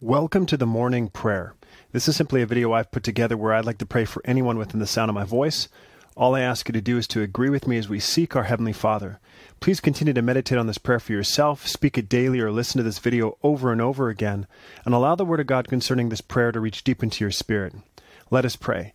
Welcome to the morning prayer. This is simply a video I've put together where I'd like to pray for anyone within the sound of my voice. All I ask you to do is to agree with me as we seek our Heavenly Father. Please continue to meditate on this prayer for yourself, speak it daily, or listen to this video over and over again, and allow the Word of God concerning this prayer to reach deep into your spirit. Let us pray.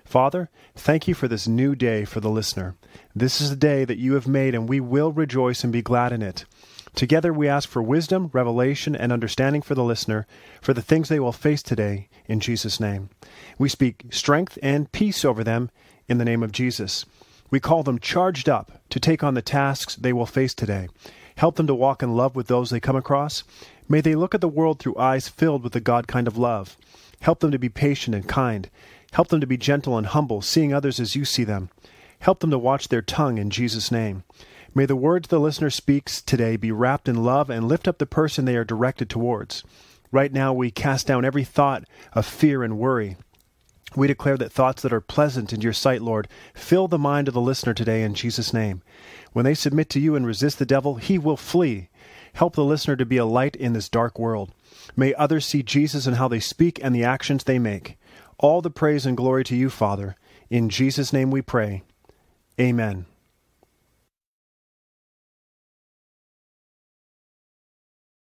Father, thank you for this new day for the listener. This is the day that you have made, and we will rejoice and be glad in it. Together we ask for wisdom, revelation, and understanding for the listener for the things they will face today in Jesus' name. We speak strength and peace over them in the name of Jesus. We call them charged up to take on the tasks they will face today. Help them to walk in love with those they come across. May they look at the world through eyes filled with the God kind of love. Help them to be patient and kind. Help them to be gentle and humble, seeing others as you see them. Help them to watch their tongue in Jesus' name. May the words the listener speaks today be wrapped in love and lift up the person they are directed towards. Right now, we cast down every thought of fear and worry. We declare that thoughts that are pleasant in your sight, Lord, fill the mind of the listener today in Jesus' name. When they submit to you and resist the devil, he will flee. Help the listener to be a light in this dark world. May others see Jesus in how they speak and the actions they make. All the praise and glory to you, Father. In Jesus' name we pray. Amen.